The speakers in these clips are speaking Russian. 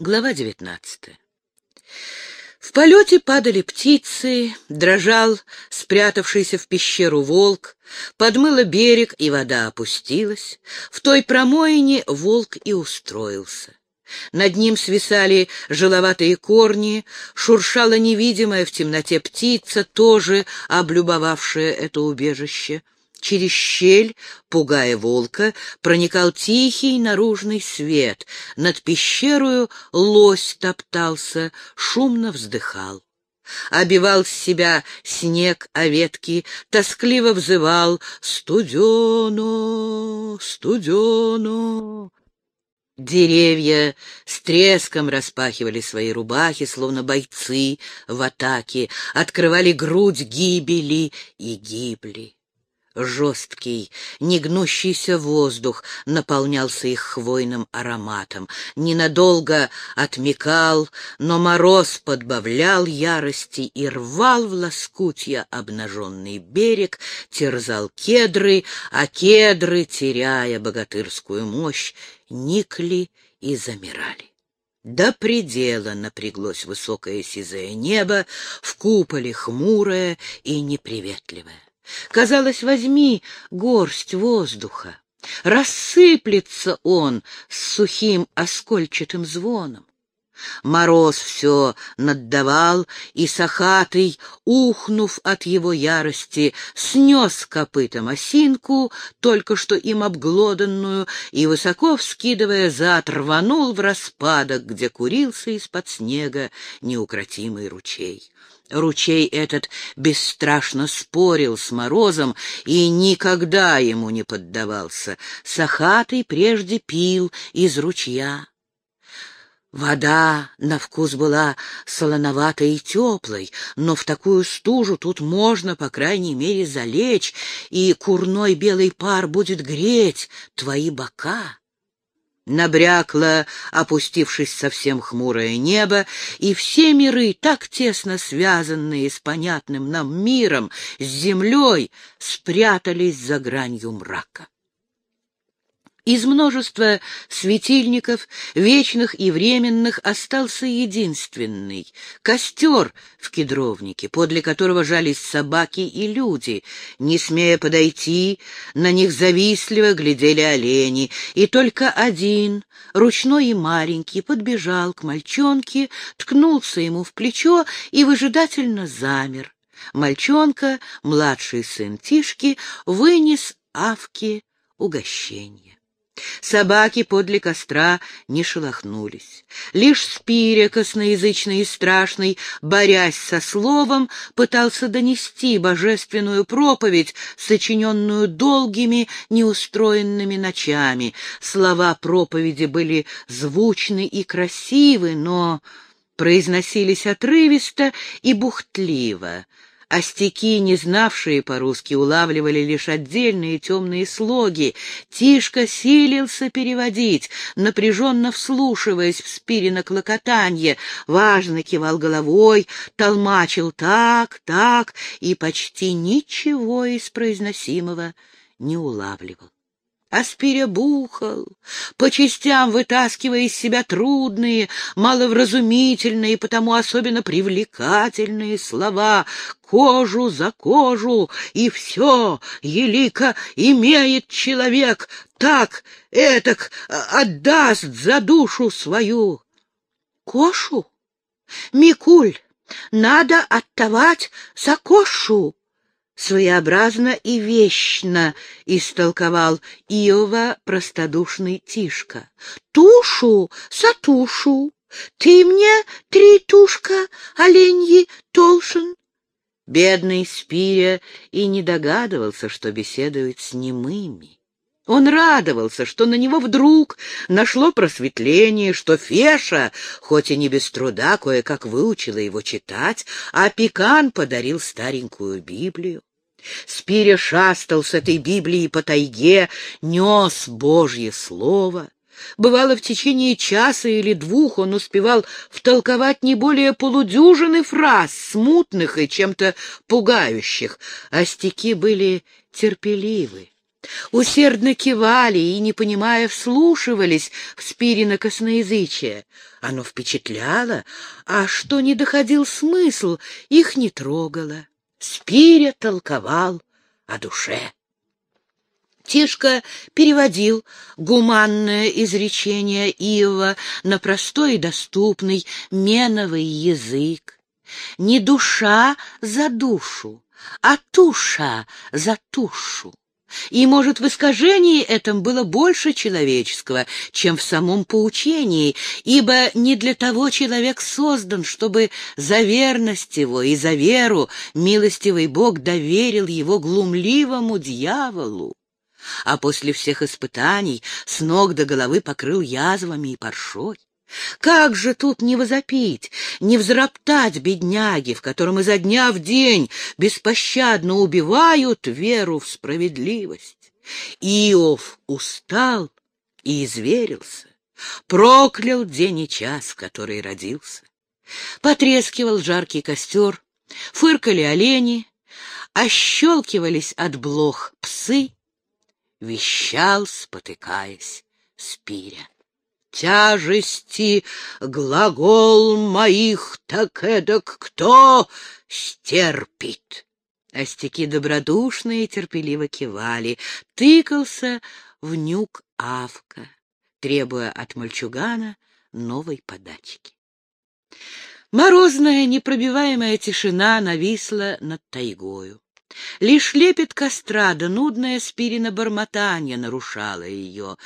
Глава девятнадцатая. В полете падали птицы, дрожал спрятавшийся в пещеру волк, подмыло берег, и вода опустилась. В той промоине волк и устроился. Над ним свисали жиловатые корни, шуршала невидимая в темноте птица, тоже облюбовавшая это убежище — Через щель, пугая волка, проникал тихий наружный свет. Над пещерою лось топтался, шумно вздыхал. Обивал с себя снег о ветки, тоскливо взывал «Студено! Студено!» Деревья с треском распахивали свои рубахи, словно бойцы в атаке, открывали грудь гибели и гибли. Жесткий, негнущийся воздух наполнялся их хвойным ароматом. Ненадолго отмекал, но мороз подбавлял ярости и рвал в лоскутья обнаженный берег, терзал кедры, а кедры, теряя богатырскую мощь, никли и замирали. До предела напряглось высокое сизое небо, в куполе хмурое и неприветливое. Казалось, возьми горсть воздуха, рассыплется он с сухим оскольчатым звоном. Мороз все наддавал, и Сахатый, ухнув от его ярости, снес копытом осинку, только что им обглоданную, и, высоко вскидывая зад, рванул в распадок, где курился из-под снега неукротимый ручей. Ручей этот бесстрашно спорил с морозом и никогда ему не поддавался. Сахатый прежде пил из ручья. Вода на вкус была солоноватой и теплой, но в такую стужу тут можно, по крайней мере, залечь, и курной белый пар будет греть твои бока. Набрякло, опустившись совсем хмурое небо, и все миры, так тесно связанные с понятным нам миром, с землей, спрятались за гранью мрака. Из множества светильников, вечных и временных, остался единственный — костер в кедровнике, подле которого жались собаки и люди. Не смея подойти, на них завистливо глядели олени, и только один, ручной и маленький, подбежал к мальчонке, ткнулся ему в плечо и выжидательно замер. Мальчонка, младший сын Тишки, вынес Авке угощение. Собаки подле костра не шелохнулись. Лишь Спиря, косноязычный и страшный, борясь со словом, пытался донести божественную проповедь, сочиненную долгими неустроенными ночами. Слова проповеди были звучны и красивы, но произносились отрывисто и бухтливо — Остяки, не знавшие по-русски, улавливали лишь отдельные темные слоги. Тишка силился переводить, напряженно вслушиваясь в спирино клокотанье, важно кивал головой, толмачил так, так и почти ничего из произносимого не улавливал. Аспиря бухал, по частям вытаскивая из себя трудные, маловразумительные потому особенно привлекательные слова «кожу за кожу» и «все, елика, имеет человек, так, этак, отдаст за душу свою». «Кошу? Микуль, надо оттовать за кошу!» Своеобразно и вечно истолковал Иова простодушный Тишка. «Тушу, сатушу, ты мне три тушка оленьи толшин». Бедный Спиря и не догадывался, что беседует с немыми. Он радовался, что на него вдруг нашло просветление, что Феша, хоть и не без труда, кое-как выучила его читать, а Пекан подарил старенькую Библию. Спиря шастал с этой Библией по тайге, нес Божье Слово. Бывало, в течение часа или двух он успевал втолковать не более полудюжины фраз, смутных и чем-то пугающих, а стихи были терпеливы, усердно кивали и, не понимая, вслушивались в Спирина косноязычие. Оно впечатляло, а что не доходил смысл, их не трогало. Спиря толковал о душе. Тишка переводил гуманное изречение Иова на простой и доступный меновый язык. Не душа за душу, а туша за тушу. И, может, в искажении этом было больше человеческого, чем в самом поучении, ибо не для того человек создан, чтобы за верность его и за веру милостивый Бог доверил его глумливому дьяволу а после всех испытаний с ног до головы покрыл язвами и паршой. Как же тут не возопить, не взроптать бедняги, в котором изо дня в день беспощадно убивают веру в справедливость? Иов устал и изверился, проклял день и час, в который родился. Потрескивал жаркий костер, фыркали олени, ощелкивались от блох псы, вещал, спотыкаясь, спиря. Тяжести глагол моих так эдак кто стерпит? Остяки добродушные терпеливо кивали. Тыкался в нюк Авка, требуя от мальчугана новой подачки. Морозная, непробиваемая тишина нависла над тайгою. Лишь лепет костра да нудное спирина бормотание нарушало ее.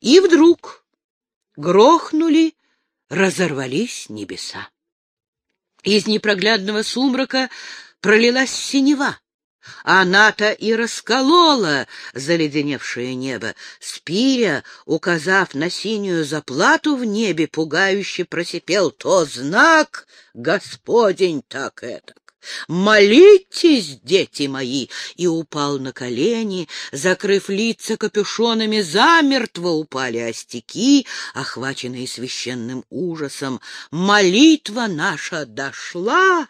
И вдруг грохнули, разорвались небеса. Из непроглядного сумрака пролилась синева. Она-то и расколола заледеневшее небо. Спиря, указав на синюю заплату в небе, пугающе просипел то знак Господень так это. «Молитесь, дети мои!» и упал на колени, закрыв лица капюшонами, замертво упали остяки, охваченные священным ужасом. «Молитва наша дошла!»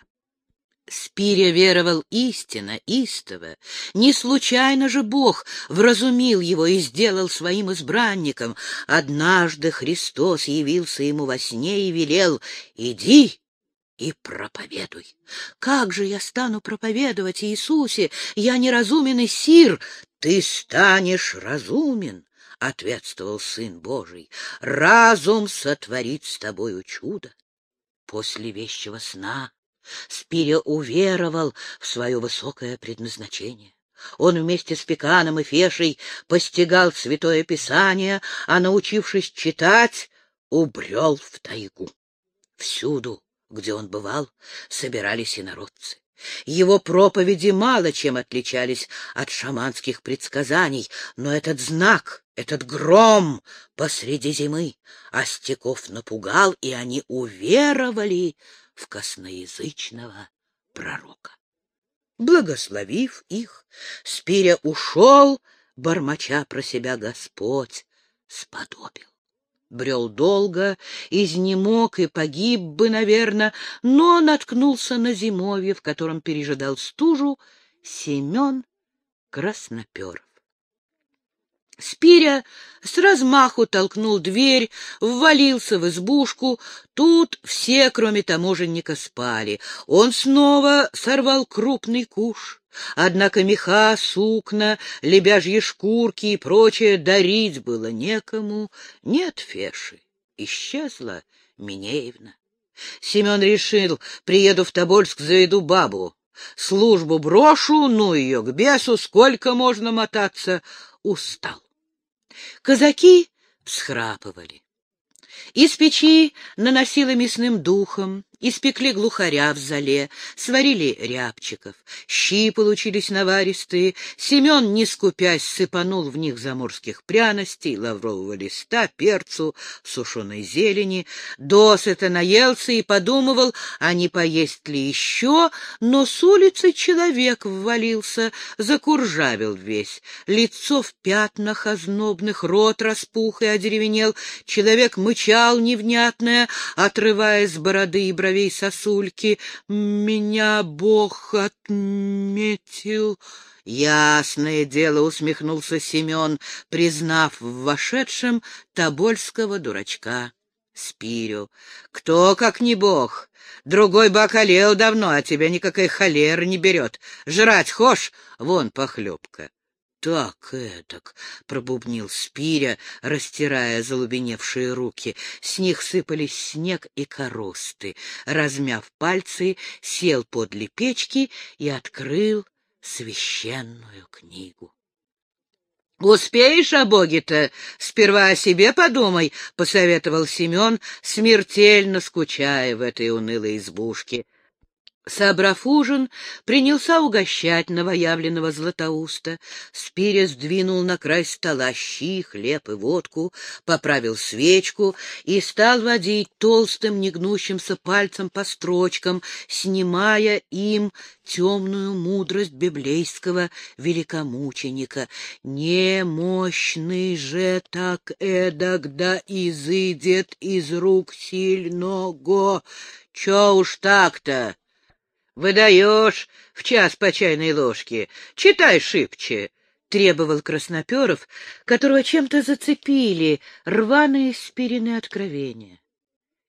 Спиря веровал истинно, истово. Не случайно же Бог вразумил его и сделал своим избранником. Однажды Христос явился ему во сне и велел «Иди, и проповедуй. Как же я стану проповедовать, Иисусе? Я неразумен и сир. Ты станешь разумен, — ответствовал Сын Божий. Разум сотворит с тобою чудо. После вещего сна Спиря уверовал в свое высокое предназначение. Он вместе с Пеканом и Фешей постигал Святое Писание, а, научившись читать, убрел в тайгу. Всюду где он бывал, собирались инородцы. Его проповеди мало чем отличались от шаманских предсказаний, но этот знак, этот гром посреди зимы остяков напугал, и они уверовали в косноязычного пророка. Благословив их, Спиря ушел, бормоча про себя Господь сподобил брел долго, изнемог и погиб бы, наверное, но наткнулся на зимовье, в котором пережидал стужу Семен Красноперов. Спиря с размаху толкнул дверь, ввалился в избушку. Тут все, кроме таможенника, спали. Он снова сорвал крупный куш. Однако меха, сукна, лебяжьи шкурки и прочее дарить было некому. Нет Феши. Исчезла Минеевна. Семен решил, приеду в Тобольск, заведу бабу. Службу брошу, ну ее к бесу, сколько можно мотаться. Устал. Казаки всхрапывали. Из печи наносило мясным духом, Испекли глухаря в зале, сварили рябчиков. Щи получились наваристые. Семен, не скупясь, сыпанул в них заморских пряностей, лаврового листа, перцу, сушеной зелени. Досыта наелся и подумывал, а не поесть ли еще, но с улицы человек ввалился, закуржавил весь. Лицо в пятнах ознобных, рот распух и одеревенел. Человек мычал невнятное, отрывая с бороды и бровей кровей сосульки. Меня Бог отметил Ясное дело, усмехнулся Семен, признав в вошедшем тобольского дурачка. Спирю. Кто, как не бог? Другой бы околел давно, а тебя никакая холера не берет. Жрать хошь? Вон похлебка. Так этак, — пробубнил Спиря, растирая залубеневшие руки. С них сыпались снег и коросты. Размяв пальцы, сел подле печки и открыл священную книгу. «Успеешь, а боги-то? Сперва о себе подумай», — посоветовал Семен, смертельно скучая в этой унылой избушке. Собрав ужин, принялся угощать новоявленного Златоуста. Спиря сдвинул на край стола щи, хлеб и водку, поправил свечку и стал водить толстым негнущимся пальцем по строчкам, снимая им темную мудрость библейского великомученика. «Немощный же так эдак да изыдет из рук сильного! Чё уж так-то?» Выдаешь в час по чайной ложке. Читай шибче, — требовал Красноперов, которого чем-то зацепили рваные спирины откровения.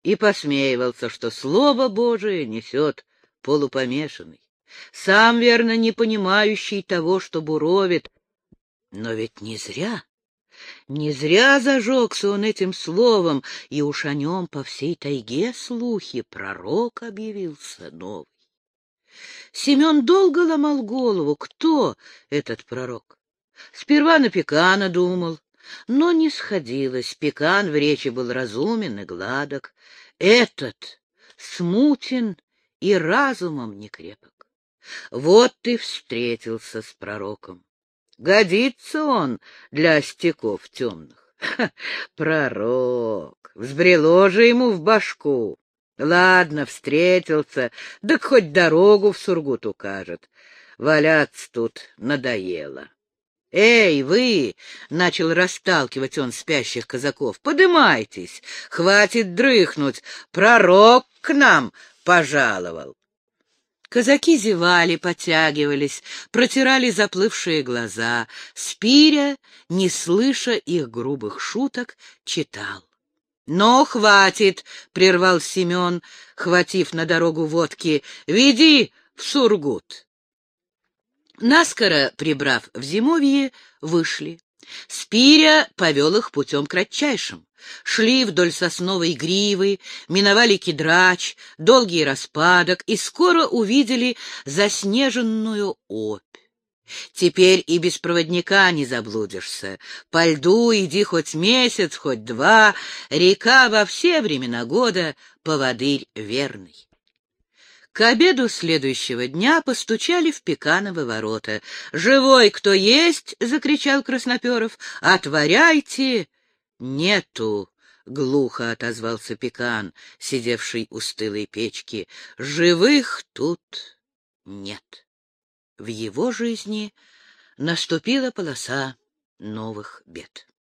И посмеивался, что Слово Божие несет полупомешанный, сам, верно, не понимающий того, что буровит. Но ведь не зря. Не зря зажегся он этим словом, и уж о нем по всей тайге слухи пророк объявился новый. Семен долго ломал голову, кто этот пророк. Сперва на Пекана думал, но не сходилось. Пекан в речи был разумен и гладок. Этот смутен и разумом не крепок. Вот ты встретился с пророком. Годится он для остяков темных. Ха, пророк! Взбрело же ему в башку. Ладно, встретился, да хоть дорогу в Сургут укажет. Валяться тут надоело. «Эй, вы!» — начал расталкивать он спящих казаков. «Подымайтесь! Хватит дрыхнуть! Пророк к нам пожаловал!» Казаки зевали, потягивались, протирали заплывшие глаза. Спиря, не слыша их грубых шуток, читал. — Но хватит, — прервал Семен, хватив на дорогу водки, — веди в Сургут. Наскоро, прибрав в зимовье, вышли. Спиря повел их путем кратчайшим. Шли вдоль сосновой гривы, миновали кедрач, долгий распадок и скоро увидели заснеженную опь. Теперь и без проводника не заблудишься. По льду иди хоть месяц, хоть два, река во все времена года поводырь верный. К обеду следующего дня постучали в Пекановы ворота. «Живой кто есть!» — закричал Красноперов. «Отворяйте!» «Нету!» — глухо отозвался Пекан, сидевший у стылой печки. «Живых тут нет». В его жизни наступила полоса новых бед.